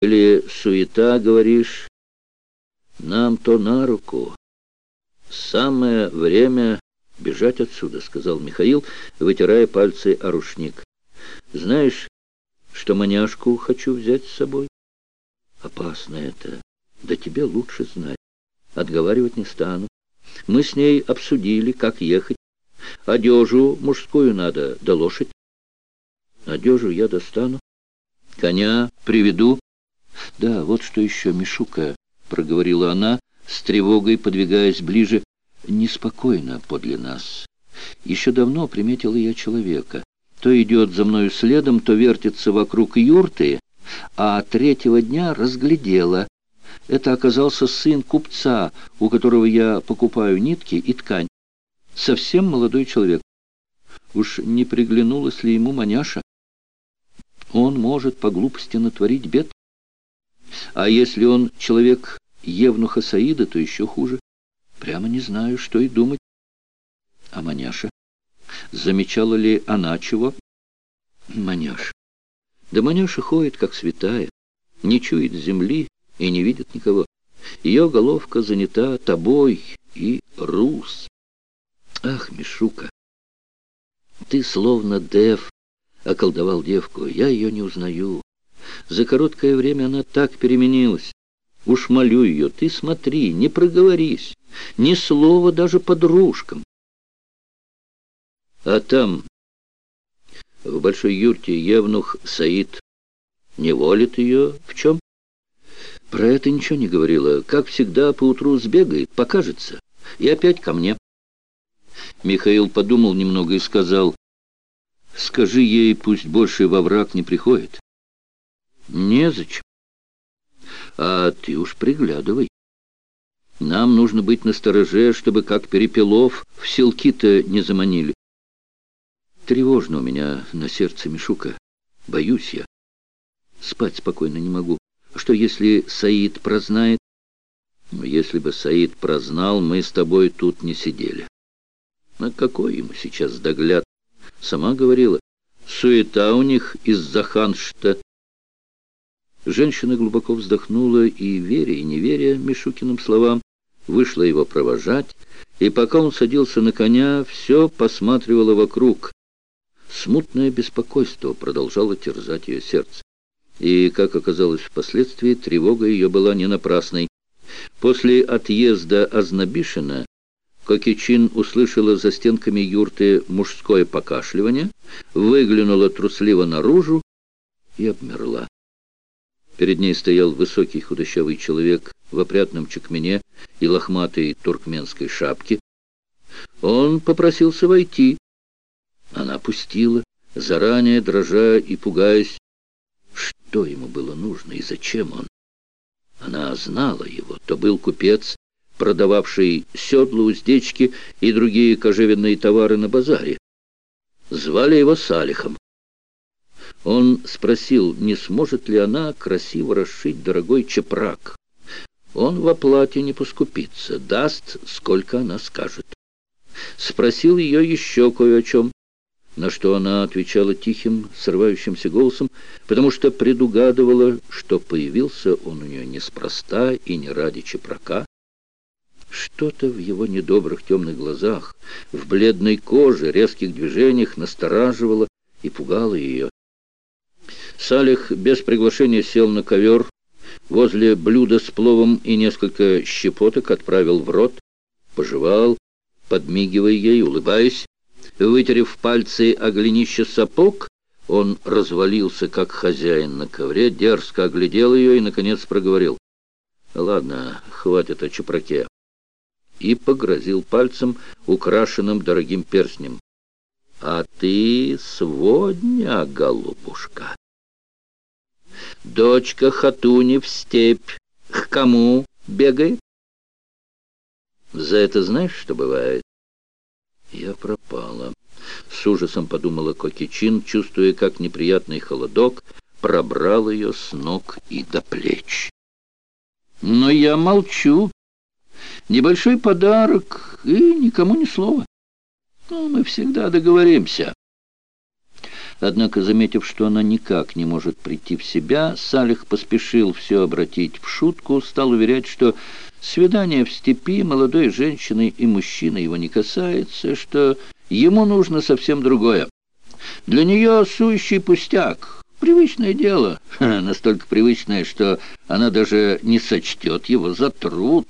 Или суета, говоришь? Нам то на руку. Самое время бежать отсюда, сказал Михаил, вытирая пальцы о рушник. Знаешь, что маняшку хочу взять с собой? Опасно это. Да тебе лучше знать. Отговаривать не стану. Мы с ней обсудили, как ехать. Одежу мужскую надо, да лошадь. Одежу я достану. Коня приведу. «Да, вот что еще, Мишука», — проговорила она, с тревогой подвигаясь ближе, — «неспокойно подле нас. Еще давно приметила я человека. То идет за мною следом, то вертится вокруг юрты, а третьего дня разглядела. Это оказался сын купца, у которого я покупаю нитки и ткань. Совсем молодой человек. Уж не приглянулась ли ему маняша? Он может по глупости натворить бед. А если он человек Евнуха Саида, то еще хуже. Прямо не знаю, что и думать. А маняша? Замечала ли она чего? Маняша. Да маняша ходит, как святая, не чует земли и не видит никого. Ее головка занята тобой и Рус. Ах, Мишука, ты словно Дев околдовал девку, я ее не узнаю. За короткое время она так переменилась. Уж молю ее, ты смотри, не проговорись, ни слова даже подружкам. А там, в большой юрте, Евнух Саид не волит ее в чем? Про это ничего не говорила. Как всегда, поутру сбегает, покажется, и опять ко мне. Михаил подумал немного и сказал, «Скажи ей, пусть больше во враг не приходит». Незачем. А ты уж приглядывай. Нам нужно быть настороже, чтобы как Перепелов в селки-то не заманили. Тревожно у меня на сердце Мишука. Боюсь я. Спать спокойно не могу. Что если Саид прознает? Но если бы Саид прознал, мы с тобой тут не сидели. На какой ему сейчас догляд? Сама говорила, суета у них из-за ханшта. Женщина глубоко вздохнула и, веря и не веря Мишукиным словам, вышла его провожать, и пока он садился на коня, все посматривало вокруг. Смутное беспокойство продолжало терзать ее сердце. И, как оказалось впоследствии, тревога ее была не напрасной. После отъезда Азнабишина Кокичин услышала за стенками юрты мужское покашливание, выглянула трусливо наружу и обмерла. Перед ней стоял высокий худощавый человек в опрятном чекмене и лохматой туркменской шапке. Он попросился войти. Она пустила, заранее дрожа и пугаясь. Что ему было нужно и зачем он? Она знала его. То был купец, продававший седла, уздечки и другие кожевенные товары на базаре. Звали его Салихом. Он спросил, не сможет ли она красиво расшить дорогой чепрак. Он в оплате не поскупится, даст, сколько она скажет. Спросил ее еще кое о чем, на что она отвечала тихим, срывающимся голосом, потому что предугадывала, что появился он у нее неспроста и не ради чепрака. Что-то в его недобрых темных глазах, в бледной коже, резких движениях настораживало и пугало ее. Салих без приглашения сел на ковер, возле блюда с пловом и несколько щепоток отправил в рот, пожевал, подмигивая ей, улыбаясь. Вытерев пальцы о сапог, он развалился, как хозяин на ковре, дерзко оглядел ее и, наконец, проговорил. «Ладно, хватит о чепраке». И погрозил пальцем, украшенным дорогим перстнем. «А ты сводня, голубушка!» Дочка Хатуни в степь. К кому бегает? За это знаешь, что бывает? Я пропала. С ужасом подумала Кокичин, чувствуя, как неприятный холодок пробрал ее с ног и до плеч. Но я молчу. Небольшой подарок и никому ни слова. Но мы всегда договоримся. Однако, заметив, что она никак не может прийти в себя, Салих поспешил все обратить в шутку, стал уверять, что свидание в степи молодой женщины и мужчины его не касается, что ему нужно совсем другое. Для нее сущий пустяк, привычное дело, настолько привычное, что она даже не сочтет его за труд».